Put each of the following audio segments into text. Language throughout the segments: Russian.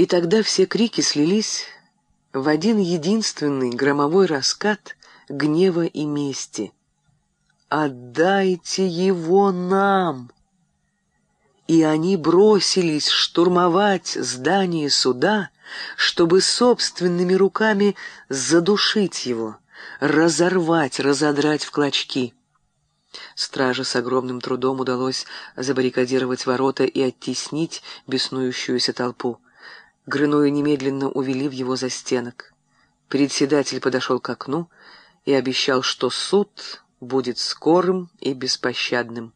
И тогда все крики слились в один единственный громовой раскат гнева и мести. «Отдайте его нам!» И они бросились штурмовать здание суда, чтобы собственными руками задушить его, разорвать, разодрать в клочки. Страже с огромным трудом удалось забаррикадировать ворота и оттеснить беснующуюся толпу. Грыную немедленно увели в его застенок. Председатель подошел к окну и обещал, что суд будет скорым и беспощадным.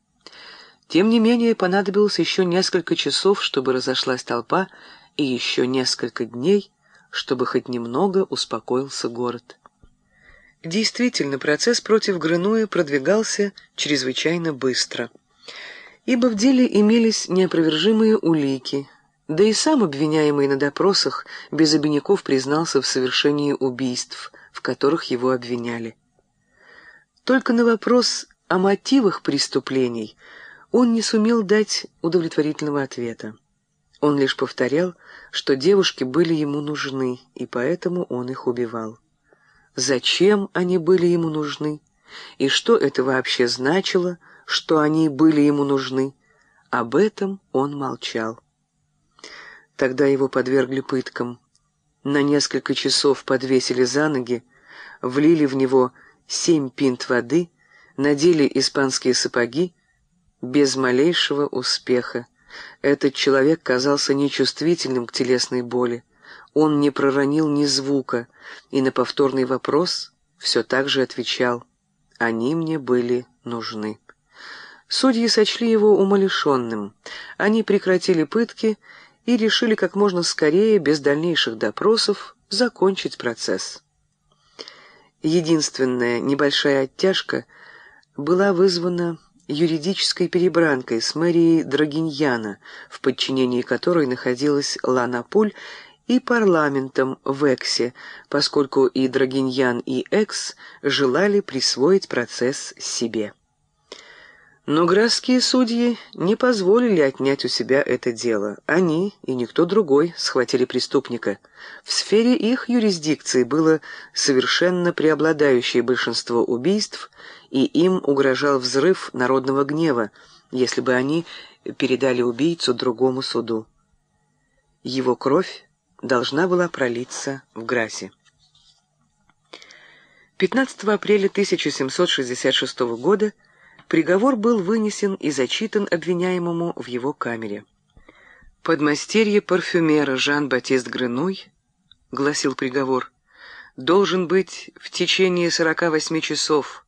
Тем не менее, понадобилось еще несколько часов, чтобы разошлась толпа, и еще несколько дней, чтобы хоть немного успокоился город. Действительно, процесс против Грынуя продвигался чрезвычайно быстро, ибо в деле имелись неопровержимые улики, да и сам обвиняемый на допросах без обиняков признался в совершении убийств, в которых его обвиняли. Только на вопрос о мотивах преступлений он не сумел дать удовлетворительного ответа. Он лишь повторял, что девушки были ему нужны, и поэтому он их убивал зачем они были ему нужны, и что это вообще значило, что они были ему нужны. Об этом он молчал. Тогда его подвергли пыткам. На несколько часов подвесили за ноги, влили в него семь пинт воды, надели испанские сапоги, без малейшего успеха. Этот человек казался нечувствительным к телесной боли. Он не проронил ни звука, и на повторный вопрос все так же отвечал «Они мне были нужны». Судьи сочли его умалишенным. Они прекратили пытки и решили как можно скорее, без дальнейших допросов, закончить процесс. Единственная небольшая оттяжка была вызвана юридической перебранкой с мэрией Драгиньяна, в подчинении которой находилась Лана Пуль и парламентом в Эксе, поскольку и Драгиньян, и Экс желали присвоить процесс себе. Но графские судьи не позволили отнять у себя это дело. Они и никто другой схватили преступника. В сфере их юрисдикции было совершенно преобладающее большинство убийств, и им угрожал взрыв народного гнева, если бы они передали убийцу другому суду. Его кровь должна была пролиться в Грасе. 15 апреля 1766 года приговор был вынесен и зачитан обвиняемому в его камере. Подмастерье парфюмера Жан-Батист Грыной, гласил приговор, должен быть в течение 48 часов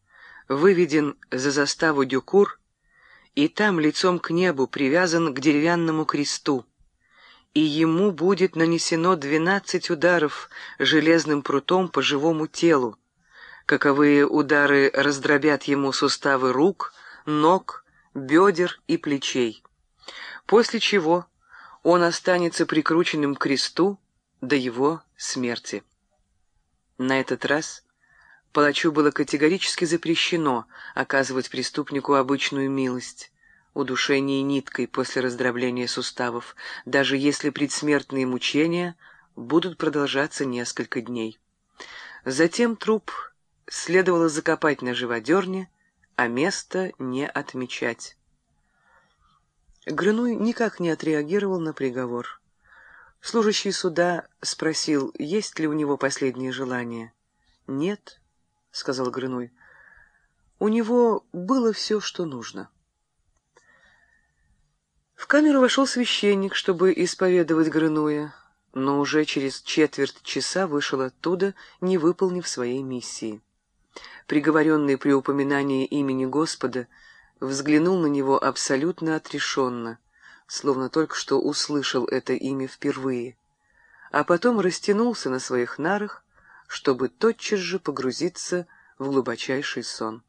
выведен за заставу Дюкур и там лицом к небу привязан к деревянному кресту, и ему будет нанесено двенадцать ударов железным прутом по живому телу. Каковые удары раздробят ему суставы рук, ног, бедер и плечей. После чего он останется прикрученным к кресту до его смерти. На этот раз палачу было категорически запрещено оказывать преступнику обычную милость удушение ниткой после раздробления суставов, даже если предсмертные мучения будут продолжаться несколько дней. Затем труп следовало закопать на живодерне, а место не отмечать. Грынуй никак не отреагировал на приговор. Служащий суда спросил, есть ли у него последнее желание. «Нет», — сказал Грынуй, — «у него было все, что нужно». В камеру вошел священник, чтобы исповедовать Грынуя, но уже через четверть часа вышел оттуда, не выполнив своей миссии. Приговоренный при упоминании имени Господа взглянул на него абсолютно отрешенно, словно только что услышал это имя впервые, а потом растянулся на своих нарах, чтобы тотчас же погрузиться в глубочайший сон.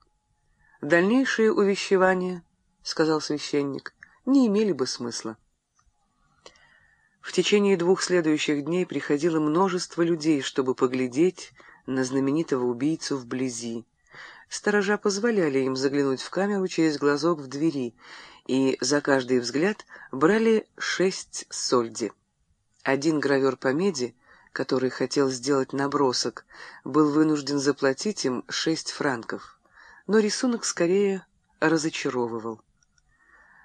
«Дальнейшее увещевание», — сказал священник, не имели бы смысла. В течение двух следующих дней приходило множество людей, чтобы поглядеть на знаменитого убийцу вблизи. Сторожа позволяли им заглянуть в камеру через глазок в двери, и за каждый взгляд брали шесть сольди. Один гравер по меди, который хотел сделать набросок, был вынужден заплатить им шесть франков, но рисунок скорее разочаровывал.